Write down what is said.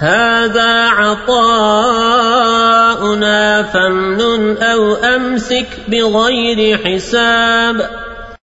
هذا عطاؤنا فامنن أو أمسك بغير حساب